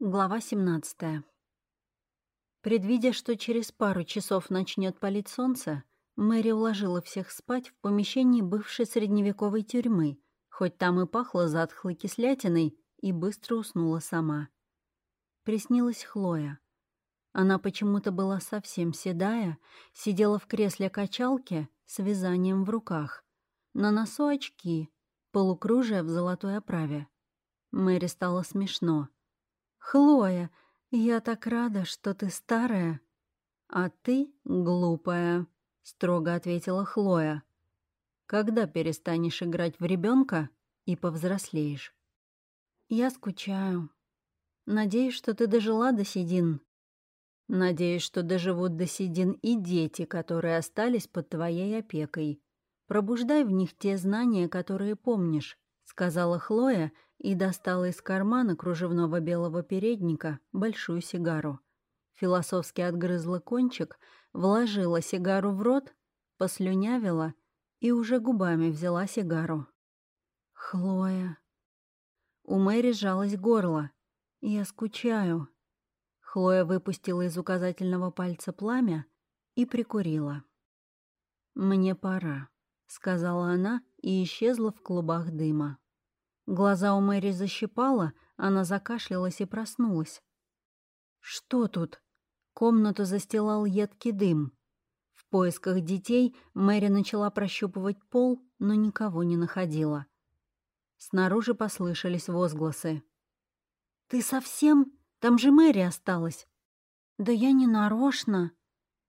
Глава 17. Предвидя, что через пару часов начнет палить солнце, Мэри уложила всех спать в помещении бывшей средневековой тюрьмы, хоть там и пахло затхлой кислятиной, и быстро уснула сама. Приснилась Хлоя. Она почему-то была совсем седая, сидела в кресле качалки с вязанием в руках. На носу очки, полукружие в золотой оправе. Мэри стало смешно — «Хлоя, я так рада, что ты старая». «А ты глупая», — строго ответила Хлоя. «Когда перестанешь играть в ребенка и повзрослеешь?» «Я скучаю. Надеюсь, что ты дожила до седин». «Надеюсь, что доживут до седин и дети, которые остались под твоей опекой. Пробуждай в них те знания, которые помнишь», — сказала Хлоя и достала из кармана кружевного белого передника большую сигару. Философски отгрызла кончик, вложила сигару в рот, послюнявила и уже губами взяла сигару. «Хлоя...» У Мэри сжалось горло. «Я скучаю». Хлоя выпустила из указательного пальца пламя и прикурила. «Мне пора», — сказала она и исчезла в клубах дыма. Глаза у Мэри защипала, она закашлялась и проснулась. «Что тут?» Комнату застилал едкий дым. В поисках детей Мэри начала прощупывать пол, но никого не находила. Снаружи послышались возгласы. «Ты совсем? Там же Мэри осталась!» «Да я не нарочно!»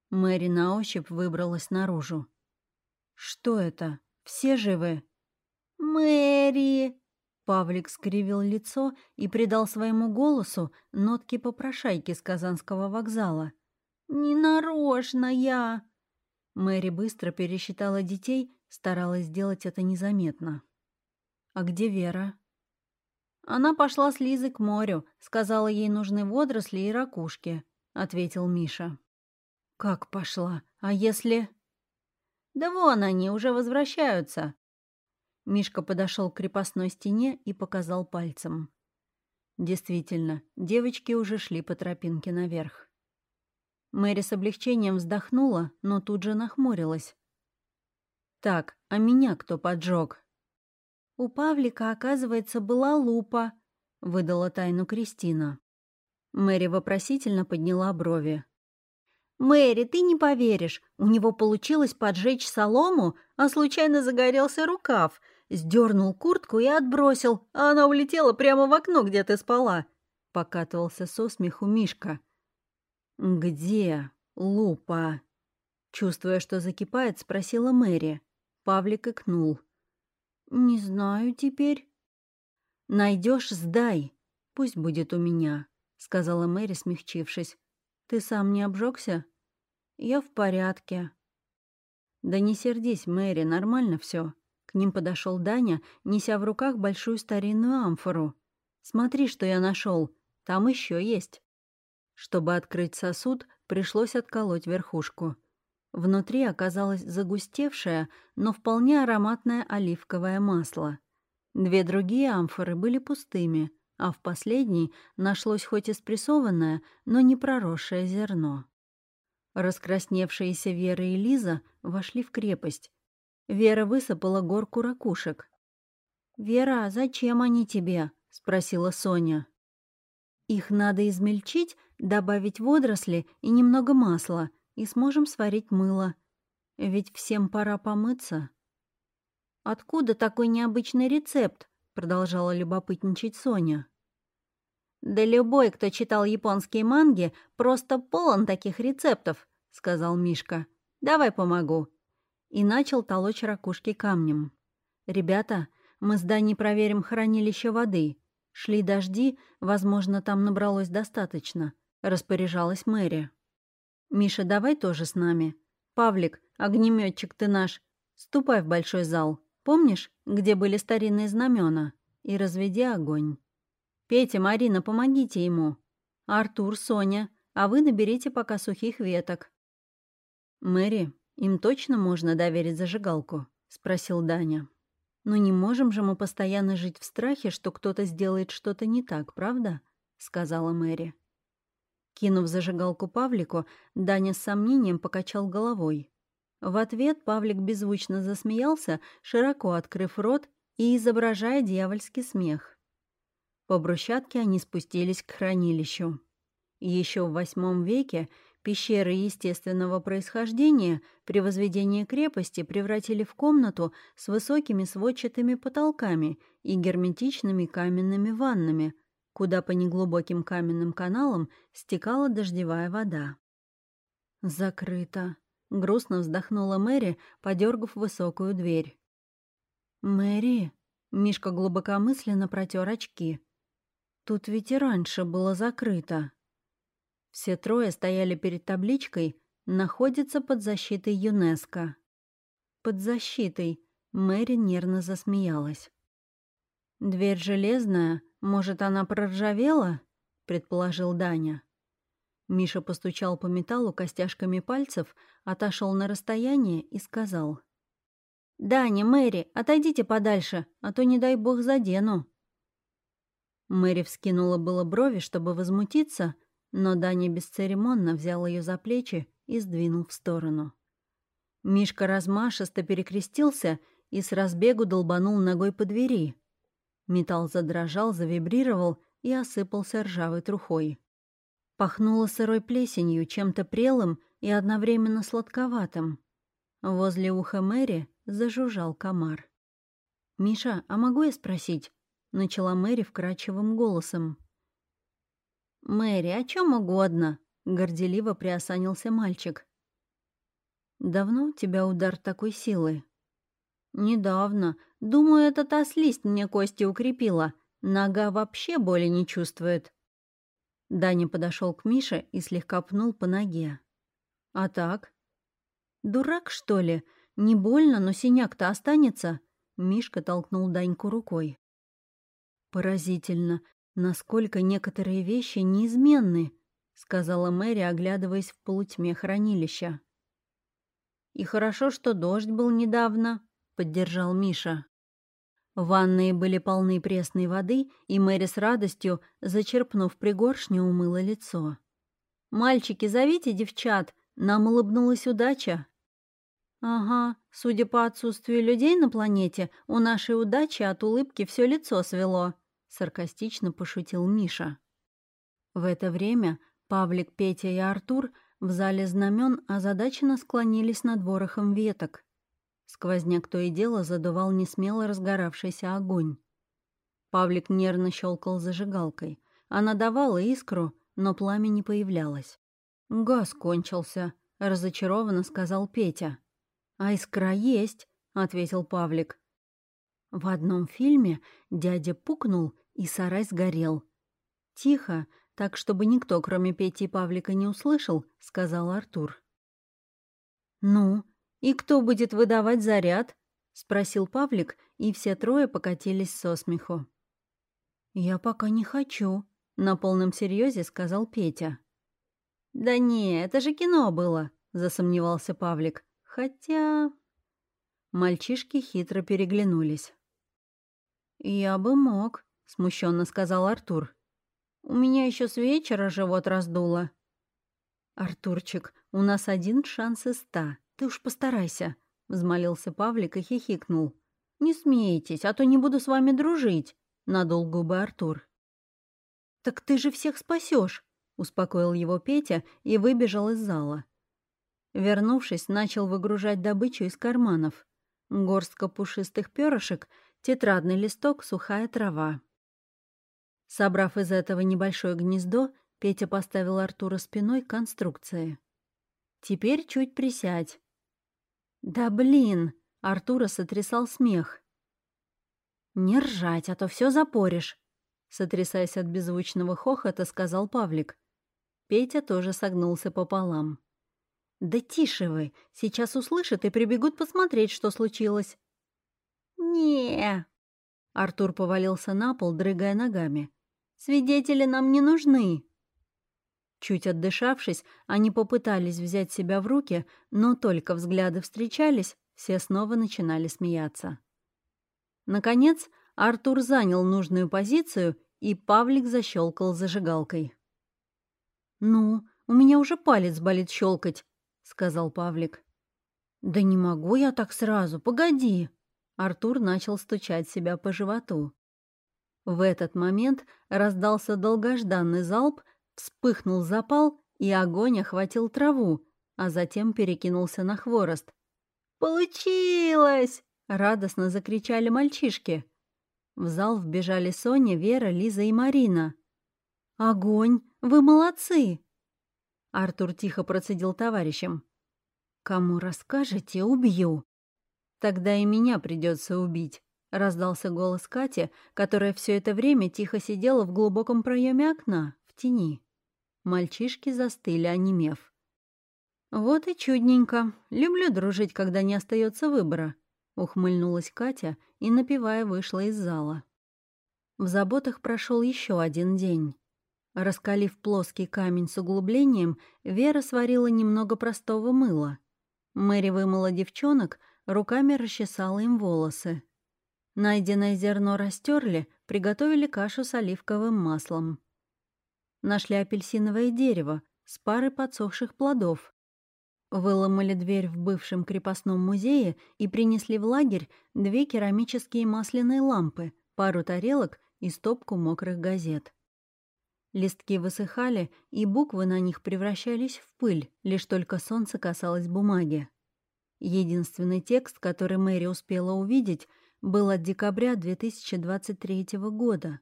Мэри на ощупь выбралась наружу. «Что это? Все живы?» «Мэри!» Павлик скривил лицо и придал своему голосу нотки попрошайки с Казанского вокзала. «Не нарочно я!» Мэри быстро пересчитала детей, старалась сделать это незаметно. «А где Вера?» «Она пошла с Лизой к морю, сказала, ей нужны водоросли и ракушки», — ответил Миша. «Как пошла? А если...» «Да вон они, уже возвращаются. Мишка подошел к крепостной стене и показал пальцем. Действительно, девочки уже шли по тропинке наверх. Мэри с облегчением вздохнула, но тут же нахмурилась. «Так, а меня кто поджег?» «У Павлика, оказывается, была лупа», — выдала тайну Кристина. Мэри вопросительно подняла брови. «Мэри, ты не поверишь, у него получилось поджечь солому, а случайно загорелся рукав, Сдернул куртку и отбросил, а она улетела прямо в окно, где ты спала. Покатывался со смеху Мишка. «Где лупа?» Чувствуя, что закипает, спросила Мэри. Павлик икнул. «Не знаю теперь». Найдешь, сдай. Пусть будет у меня», — сказала Мэри, смягчившись. «Ты сам не обжегся? «Я в порядке». «Да не сердись, Мэри, нормально все. К ним подошел Даня, неся в руках большую старинную амфору. «Смотри, что я нашел. Там еще есть». Чтобы открыть сосуд, пришлось отколоть верхушку. Внутри оказалось загустевшее, но вполне ароматное оливковое масло. Две другие амфоры были пустыми, а в последней нашлось хоть и спрессованное, но не проросшее зерно. Раскрасневшиеся Вера и Лиза вошли в крепость, Вера высыпала горку ракушек. «Вера, зачем они тебе?» — спросила Соня. «Их надо измельчить, добавить водоросли и немного масла, и сможем сварить мыло. Ведь всем пора помыться». «Откуда такой необычный рецепт?» — продолжала любопытничать Соня. «Да любой, кто читал японские манги, просто полон таких рецептов», — сказал Мишка. «Давай помогу» и начал толочь ракушки камнем. «Ребята, мы с Даней проверим хранилище воды. Шли дожди, возможно, там набралось достаточно», — распоряжалась Мэри. «Миша, давай тоже с нами. Павлик, огнеметчик ты наш, ступай в большой зал. Помнишь, где были старинные знамена? И разведи огонь. Петя, Марина, помогите ему. Артур, Соня, а вы наберите пока сухих веток». «Мэри, «Им точно можно доверить зажигалку?» — спросил Даня. «Ну не можем же мы постоянно жить в страхе, что кто-то сделает что-то не так, правда?» сказала Мэри. Кинув зажигалку Павлику, Даня с сомнением покачал головой. В ответ Павлик беззвучно засмеялся, широко открыв рот и изображая дьявольский смех. По брусчатке они спустились к хранилищу. Еще в восьмом веке пещеры естественного происхождения при возведении крепости превратили в комнату с высокими сводчатыми потолками и герметичными каменными ваннами, куда по неглубоким каменным каналам стекала дождевая вода. «Закрыто», — грустно вздохнула Мэри, подергав высокую дверь. «Мэри», — Мишка глубокомысленно протер очки, — «тут ведь и раньше было закрыто». Все трое стояли перед табличкой «Находится под защитой ЮНЕСКО». «Под защитой», — Мэри нервно засмеялась. «Дверь железная, может, она проржавела?» — предположил Даня. Миша постучал по металлу костяшками пальцев, отошел на расстояние и сказал. «Даня, Мэри, отойдите подальше, а то, не дай бог, задену». Мэри вскинула было брови, чтобы возмутиться, но Даня бесцеремонно взял ее за плечи и сдвинул в сторону. Мишка размашисто перекрестился и с разбегу долбанул ногой по двери. Металл задрожал, завибрировал и осыпался ржавой трухой. Пахнуло сырой плесенью, чем-то прелым и одновременно сладковатым. Возле уха Мэри зажужжал комар. «Миша, а могу я спросить?» — начала Мэри вкрадчивым голосом. «Мэри, о чем угодно», — горделиво приосанился мальчик. «Давно у тебя удар такой силы?» «Недавно. Думаю, эта та мне кости укрепила. Нога вообще боли не чувствует». Даня подошел к Мише и слегка пнул по ноге. «А так?» «Дурак, что ли? Не больно, но синяк-то останется?» Мишка толкнул Даньку рукой. «Поразительно, насколько некоторые вещи неизменны», — сказала Мэри, оглядываясь в полутьме хранилища. «И хорошо, что дождь был недавно», поддержал Миша. Ванные были полны пресной воды, и Мэри с радостью, зачерпнув пригоршню, умыла лицо. «Мальчики, зовите девчат, нам улыбнулась удача». «Ага, судя по отсутствию людей на планете, у нашей удачи от улыбки все лицо свело», — саркастично пошутил Миша. В это время Павлик, Петя и Артур в зале знамен озадаченно склонились над ворохом веток. Сквозняк то и дело задувал несмело разгоравшийся огонь. Павлик нервно щелкал зажигалкой. Она давала искру, но пламя не появлялось. «Газ кончился», — разочарованно сказал Петя. «А искра есть», — ответил Павлик. В одном фильме дядя пукнул, и сарай сгорел. «Тихо, так, чтобы никто, кроме Пети и Павлика, не услышал», — сказал Артур. «Ну, «И кто будет выдавать заряд?» — спросил Павлик, и все трое покатились со смеху. «Я пока не хочу», — на полном серьезе сказал Петя. «Да не, это же кино было», — засомневался Павлик. «Хотя...» Мальчишки хитро переглянулись. «Я бы мог», — смущенно сказал Артур. «У меня еще с вечера живот раздуло». «Артурчик, у нас один шанс из ста», «Ты уж постарайся», — взмолился Павлик и хихикнул. «Не смейтесь, а то не буду с вами дружить», — надул губы Артур. «Так ты же всех спасешь, успокоил его Петя и выбежал из зала. Вернувшись, начал выгружать добычу из карманов. Горстка пушистых перышек, тетрадный листок, сухая трава. Собрав из этого небольшое гнездо, Петя поставил Артура спиной к конструкции. «Теперь чуть присядь. «Да блин!» — Артура сотрясал смех. «Не ржать, а то все запоришь!» Сотрясаясь от беззвучного хохота, сказал Павлик. Петя тоже согнулся пополам. «Да тише вы! Сейчас услышат и прибегут посмотреть, что случилось!» Не Артур повалился на пол, дрыгая ногами. «Свидетели нам не нужны!» Чуть отдышавшись, они попытались взять себя в руки, но только взгляды встречались, все снова начинали смеяться. Наконец, Артур занял нужную позицию и Павлик защелкал зажигалкой. «Ну, у меня уже палец болит щелкать», — сказал Павлик. «Да не могу я так сразу, погоди!» Артур начал стучать себя по животу. В этот момент раздался долгожданный залп, вспыхнул запал, и огонь охватил траву, а затем перекинулся на хворост. «Получилось!» — радостно закричали мальчишки. В зал вбежали Соня, Вера, Лиза и Марина. «Огонь! Вы молодцы!» Артур тихо процедил товарищам. «Кому расскажете, убью». «Тогда и меня придется убить», — раздался голос Кати, которая все это время тихо сидела в глубоком проеме окна, в тени. Мальчишки застыли, онемев. «Вот и чудненько. Люблю дружить, когда не остается выбора», — ухмыльнулась Катя и, напевая, вышла из зала. В заботах прошел еще один день. Раскалив плоский камень с углублением, Вера сварила немного простого мыла. Мэри вымыла девчонок, руками расчесала им волосы. Найденное зерно растерли, приготовили кашу с оливковым маслом. Нашли апельсиновое дерево с парой подсохших плодов. Выломали дверь в бывшем крепостном музее и принесли в лагерь две керамические масляные лампы, пару тарелок и стопку мокрых газет. Листки высыхали, и буквы на них превращались в пыль, лишь только солнце касалось бумаги. Единственный текст, который Мэри успела увидеть, был от декабря 2023 года.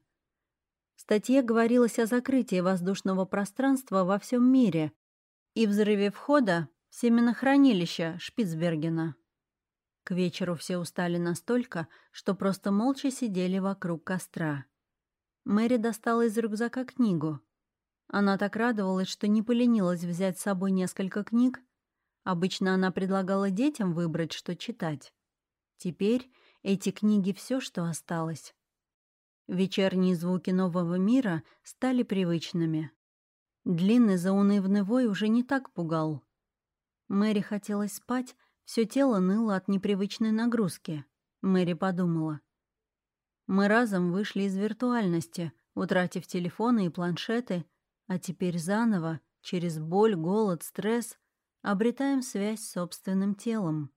В статье говорилось о закрытии воздушного пространства во всем мире и взрыве входа в семенохранилище Шпицбергена. К вечеру все устали настолько, что просто молча сидели вокруг костра. Мэри достала из рюкзака книгу. Она так радовалась, что не поленилась взять с собой несколько книг. Обычно она предлагала детям выбрать, что читать. Теперь эти книги — все, что осталось. Вечерние звуки нового мира стали привычными. Длинный заунывный вой уже не так пугал. Мэри хотелось спать, все тело ныло от непривычной нагрузки. Мэри подумала. Мы разом вышли из виртуальности, утратив телефоны и планшеты, а теперь заново, через боль, голод, стресс, обретаем связь с собственным телом.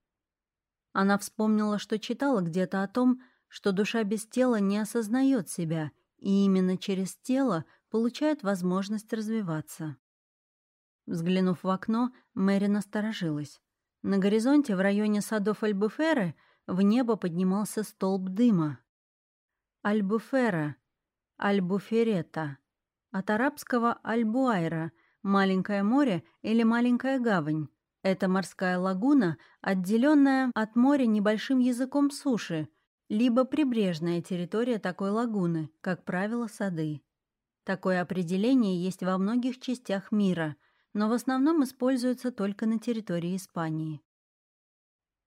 Она вспомнила, что читала где-то о том, что душа без тела не осознает себя, и именно через тело получает возможность развиваться. Взглянув в окно, Мэри насторожилась. На горизонте в районе садов Альбуферы в небо поднимался столб дыма. Альбуфера, Альбуферета. От арабского Альбуайра – маленькое море или маленькая гавань. Это морская лагуна, отделенная от моря небольшим языком суши, либо прибрежная территория такой лагуны, как правило, сады. Такое определение есть во многих частях мира, но в основном используется только на территории Испании.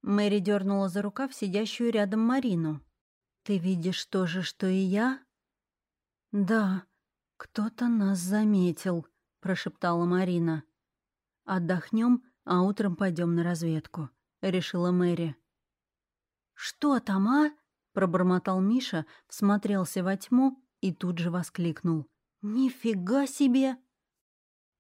Мэри дернула за рукав сидящую рядом Марину. «Ты видишь то же, что и я?» «Да, кто-то нас заметил», — прошептала Марина. «Отдохнем, а утром пойдем на разведку», — решила Мэри. «Что там, а?» — пробормотал Миша, всмотрелся во тьму и тут же воскликнул. «Нифига себе!»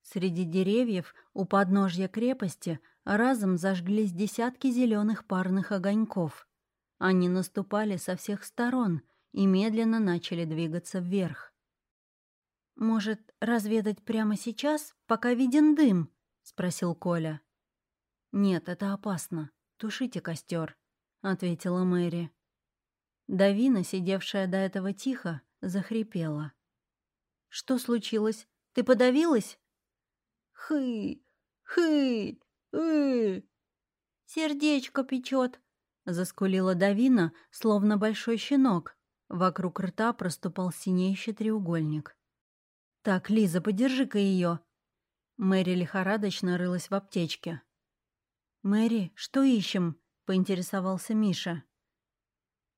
Среди деревьев у подножья крепости разом зажглись десятки зеленых парных огоньков. Они наступали со всех сторон и медленно начали двигаться вверх. «Может, разведать прямо сейчас, пока виден дым?» — спросил Коля. «Нет, это опасно. Тушите костер, ответила Мэри. Давина, сидевшая до этого тихо, захрипела. «Что случилось? Ты подавилась?» «Хы! Хы! Ы!» «Сердечко печет», Заскулила Давина, словно большой щенок. Вокруг рта проступал синеющий треугольник. «Так, Лиза, подержи-ка ее. Мэри лихорадочно рылась в аптечке. «Мэри, что ищем?» — поинтересовался Миша.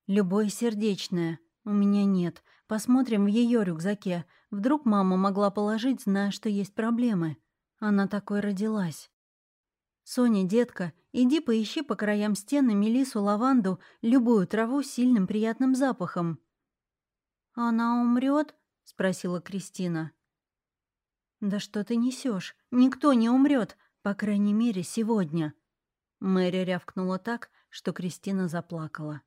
«Любое сердечное. У меня нет. Посмотрим в ее рюкзаке. Вдруг мама могла положить, зная, что есть проблемы. Она такой родилась». «Соня, детка, иди поищи по краям стены мелису, лаванду, любую траву с сильным приятным запахом». «Она умрет? спросила Кристина. «Да что ты несешь? Никто не умрет, по крайней мере, сегодня». Мэри рявкнула так, что Кристина заплакала.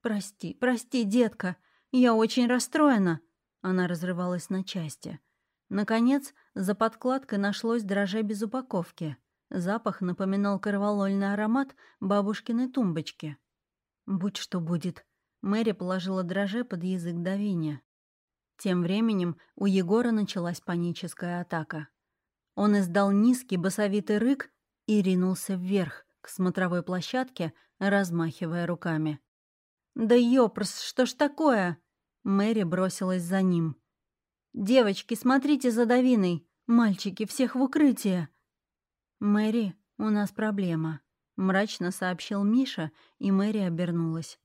«Прости, прости, детка, я очень расстроена». Она разрывалась на части. Наконец, за подкладкой нашлось дрожжа без упаковки. Запах напоминал корвалольный аромат бабушкиной тумбочки. «Будь что будет». Мэри положила дрожжи под язык давиния. Тем временем у Егора началась паническая атака. Он издал низкий басовитый рык и ринулся вверх, к смотровой площадке, размахивая руками. «Да ёпрс, что ж такое?» Мэри бросилась за ним. «Девочки, смотрите за Давиной! Мальчики, всех в укрытие!» «Мэри, у нас проблема», — мрачно сообщил Миша, и Мэри обернулась.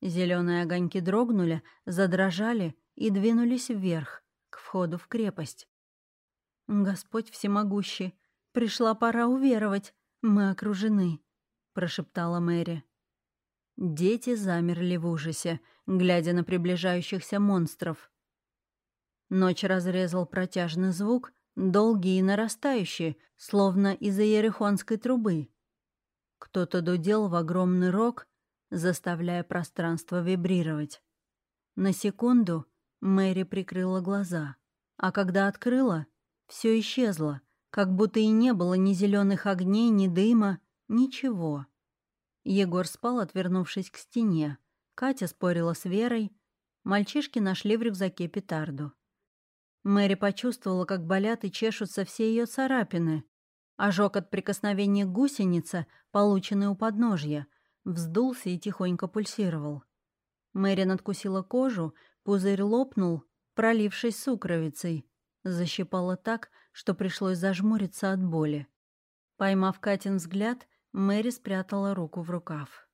Зеленые огоньки дрогнули, задрожали и двинулись вверх, к входу в крепость. «Господь всемогущий, пришла пора уверовать, мы окружены», — прошептала Мэри. Дети замерли в ужасе, глядя на приближающихся монстров. Ночь разрезал протяжный звук, долгий и нарастающий, словно из-за ерехонской трубы. Кто-то дудел в огромный рог, заставляя пространство вибрировать. На секунду Мэри прикрыла глаза, а когда открыла, все исчезло, как будто и не было ни зеленых огней, ни дыма, ничего. Егор спал, отвернувшись к стене. Катя спорила с Верой. Мальчишки нашли в рюкзаке петарду. Мэри почувствовала, как болят и чешутся все ее царапины. Ожог от прикосновения гусеницы, полученный у подножья, вздулся и тихонько пульсировал. Мэри надкусила кожу, Пузырь лопнул, пролившись сукровицей. Защипало так, что пришлось зажмуриться от боли. Поймав Катин взгляд, Мэри спрятала руку в рукав.